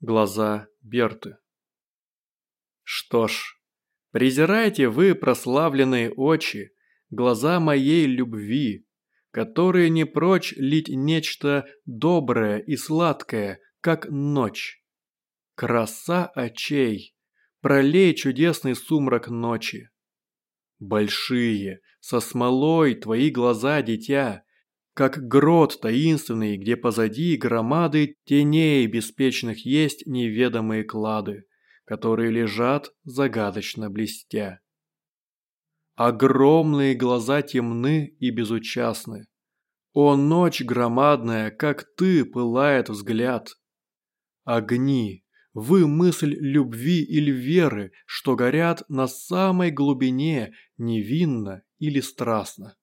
Глаза Берты. Что ж, презирайте вы прославленные очи, глаза моей любви, которые не прочь лить нечто доброе и сладкое, как ночь. Краса очей, пролей чудесный сумрак ночи. Большие, со смолой твои глаза, дитя, как грот таинственный, где позади громады теней беспечных есть неведомые клады, которые лежат загадочно блестя. Огромные глаза темны и безучастны. О, ночь громадная, как ты, пылает взгляд. Огни, вы мысль любви или веры, что горят на самой глубине невинно или страстно.